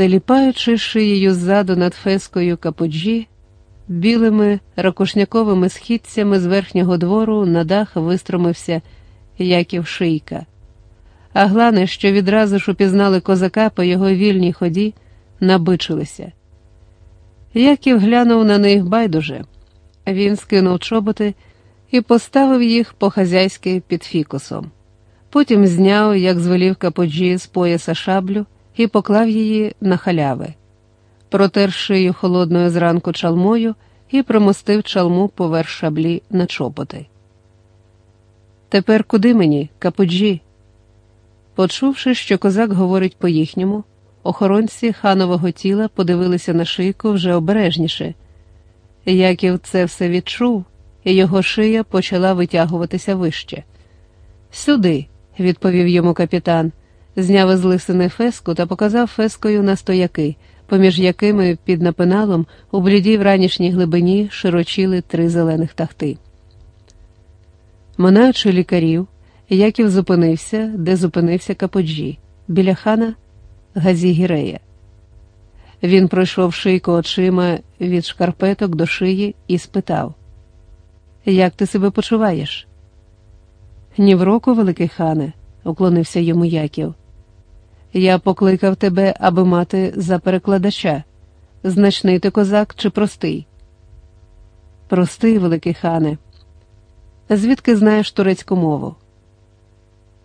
Теліпаючи шиєю ззаду над фескою капуджі, білими ракушняковими східцями з верхнього двору на дах вистромився Яків Шийка. А глани, що відразу ж упізнали козака по його вільній ході, набичилися. Яків глянув на них байдуже. Він скинув чоботи і поставив їх по хазяйськи під фікусом. Потім зняв, як звелів каподжі з пояса шаблю, і поклав її на халяви, протер шию холодною зранку чалмою і промостив чалму поверх шаблі на чоботи. Тепер куди мені, каподжі? Почувши, що козак говорить по їхньому, охоронці ханового тіла подивилися на шийку вже обережніше. Яків це все відчув, його шия почала витягуватися вище. Сюди, відповів йому капітан, зняв із лисини феску та показав фескою на стояки, поміж якими під напиналом у блідій вранішній глибині широчили три зелених тахти. Минаючи лікарів, Яків зупинився, де зупинився Каподжі, біля хана Газігірея. Він пройшов шийку очима від шкарпеток до шиї і спитав: Як ти себе почуваєш? Ні в року, великий хане, уклонився йому Яків. Я покликав тебе, аби мати за перекладача. Значний ти козак чи простий? Простий, великий хане. Звідки знаєш турецьку мову?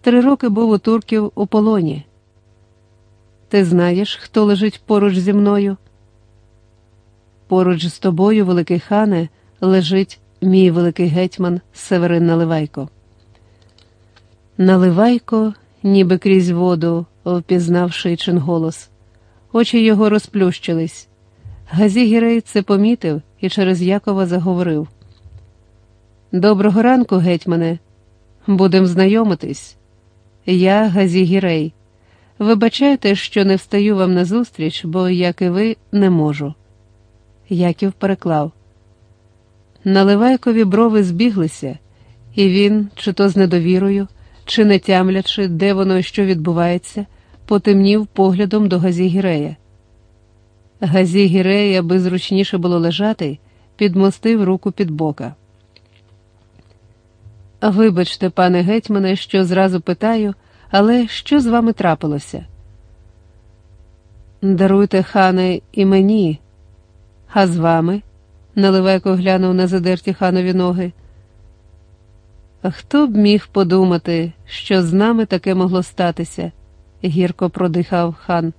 Три роки був у турків у полоні. Ти знаєш, хто лежить поруч зі мною? Поруч з тобою, великий хане, лежить мій великий гетьман Северин Наливайко. Наливайко, ніби крізь воду, впізнав Шичин голос. Очі його розплющились. Газігірей це помітив і через Якова заговорив. Доброго ранку, гетьмане, будем знайомитись. Я Газігірей. Вибачайте, що не встаю вам назустріч, бо, як і ви, не можу. Яків переклав. Наливайкові брови збіглися, і він, чи то з недовірою, чи не тямлячи, де воно і що відбувається, потемнів поглядом до Газігірея. Газігірея, аби зручніше було лежати, підмостив руку під бока. Вибачте, пане гетьмане, що зразу питаю, але що з вами трапилося? Даруйте, хане, і мені, а з вами? Наливайко глянув на задерті ханові ноги. Хто б міг подумати, що з нами таке могло статися? Гірко продихав хан.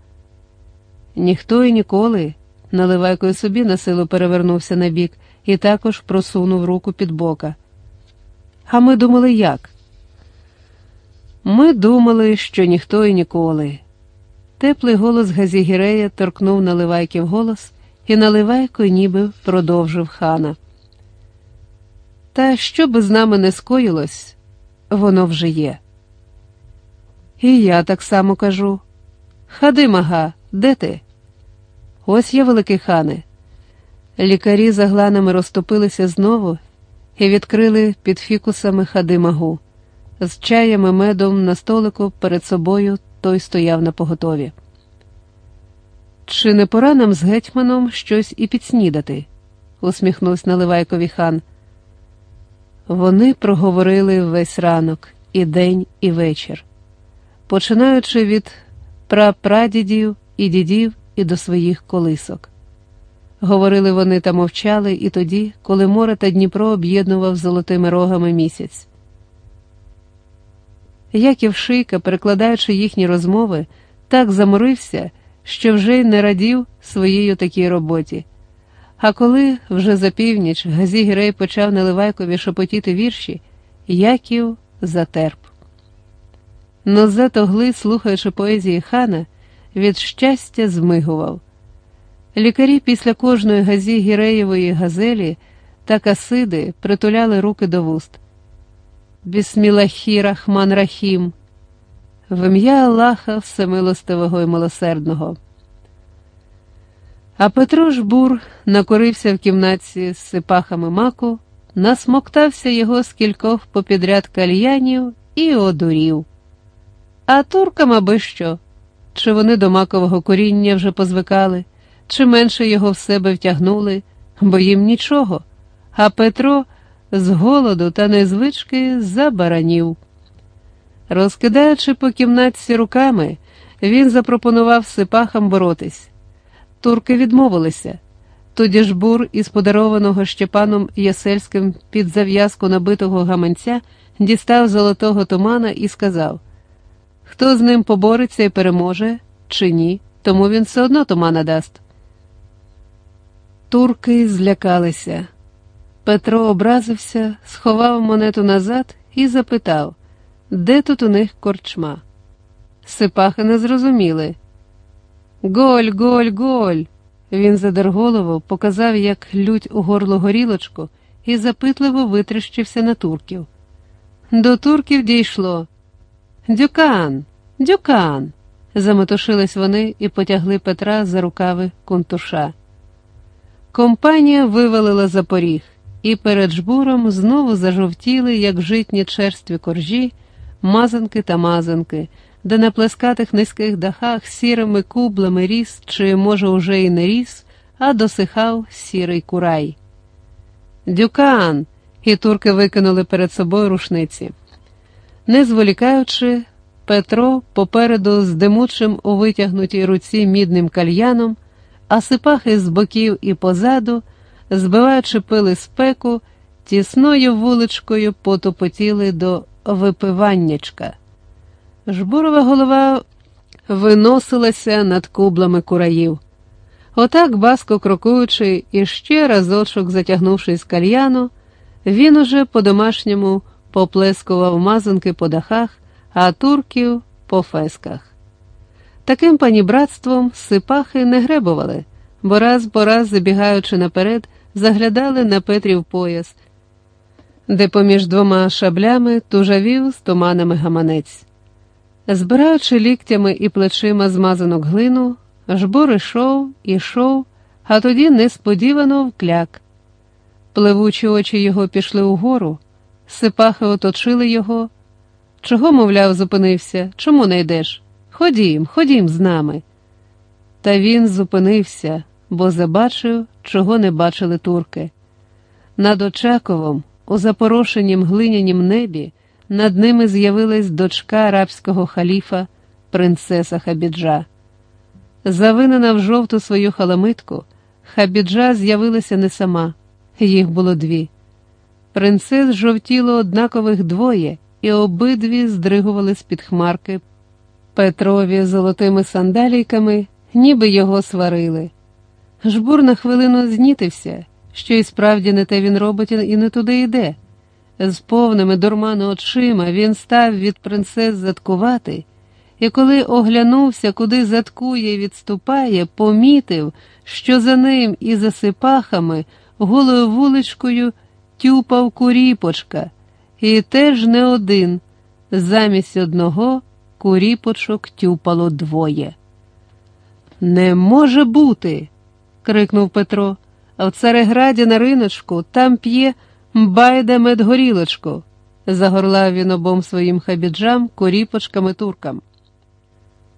Ніхто і ніколи. Наливайко й собі на силу перевернувся на бік і також просунув руку під бока. А ми думали, як? Ми думали, що ніхто і ніколи. Теплий голос Газігірея торкнув наливайків голос, і наливайко ніби продовжив хана. Та що би з нами не скоїлось, воно вже є. І я так само кажу. Хади, мага, де ти? Ось я, великий хане. Лікарі за гланами розтопилися знову і відкрили під фікусами хади магу. З чаєм і медом на столику перед собою той стояв на поготові. Чи не пора нам з гетьманом щось і підснідати? усміхнувся Наливайкові хан. Вони проговорили весь ранок, і день, і вечір, починаючи від прапрадідів і дідів і до своїх колисок. Говорили вони та мовчали і тоді, коли море та Дніпро об'єднував золотими рогами місяць. Яків Шийка, перекладаючи їхні розмови, так заморився, що вже й не радів своїй такій роботі. А коли вже за північ Газі Гірей почав Наливайкові шепотіти вірші, Яків затерп. Но зато гли, слухаючи поезії хана, від щастя змигував. Лікарі після кожної газі Гіреєвої газелі та касиди притуляли руки до вуст. Бісмілахі Рахман Рахім, в ім'я Аллаха Всемилостивого і милосердного. А Петро Жбур накорився в кімнаті з сипахами маку, насмоктався його з кількох попідряд кальянів і одурів. А туркам аби що? чи вони до макового коріння вже позвикали, чи менше його в себе втягнули, бо їм нічого, а Петро з голоду та незвички забаранів. Розкидаючи по кімнатці руками, він запропонував сипахам боротись. Турки відмовилися. Тоді ж бур із подарованого Щепаном Ясельським під зав'язку набитого гаманця дістав золотого тумана і сказав: Хто з ним побореться і переможе, чи ні, тому він все одно тумана дасть. Турки злякалися. Петро образився, сховав монету назад і запитав, де тут у них корчма. Сипахи не зрозуміли. Голь, голь, голь. Він задер голову, показав, як лють у горло горілочку, і запитливо витріщився на турків. До турків дійшло. Дюкан, дюкан. заметушились вони і потягли Петра за рукави кунтуша. Компанія вивалила за поріг, і перед жбуром знову зажовтіли, як житні черстві коржі, мазанки та мазанки, де на плескатих низьких дахах сірими кублами ріс, чи, може, уже і не ріс, а досихав сірий курай. Дюкан. І турки викинули перед собою рушниці. Не зволікаючи, Петро попереду з димучим у витягнутій руці мідним кальяном, а сипахи з боків і позаду, збиваючи пили спеку, тісною вуличкою потопотіли до випиваннячка. Жбурова голова виносилася над кублами кураїв. Отак, баско крокуючи і ще разочок затягнувши з кальяну, він уже по-домашньому поплескував мазанки по дахах, а турків по фесках. Таким панібратством сипахи не гребували, бо раз по раз, забігаючи наперед, заглядали на Петрів пояс, де поміж двома шаблями тужавів з туманами гаманець. Збираючи ліктями і плечима змазанок глину, жбур ішов, ішов, а тоді несподівано вкляк. Пливучі очі його пішли угору, сипахи оточили його. Чого, мовляв, зупинився? Чому не йдеш? Ходім, ходім з нами. Та він зупинився, бо забачив, чого не бачили турки. Над Очаковом, у запорошенім глинянім небі, над ними з'явилась дочка арабського халіфа, принцеса Хабіджа. Завинена в жовту свою халамитку, Хабіджа з'явилася не сама, їх було дві. Принцес жовтіло однакових двоє, і обидві здригували з-під хмарки Петрові золотими сандалійками, ніби його сварили. Жбур на хвилину знітився, що і справді не те він робить і не туди йде. З повними дурману очима він став від принцес заткувати, і коли оглянувся, куди заткує і відступає, помітив, що за ним і за сипахами голою вуличкою тюпав куріпочка, і теж не один. Замість одного куріпочок тюпало двоє. Не може бути. крикнув Петро. А в Цареграді на риночку там п'є байда медгорілочку. Загорлав він обом своїм хабіджам, коріпочкам і туркам.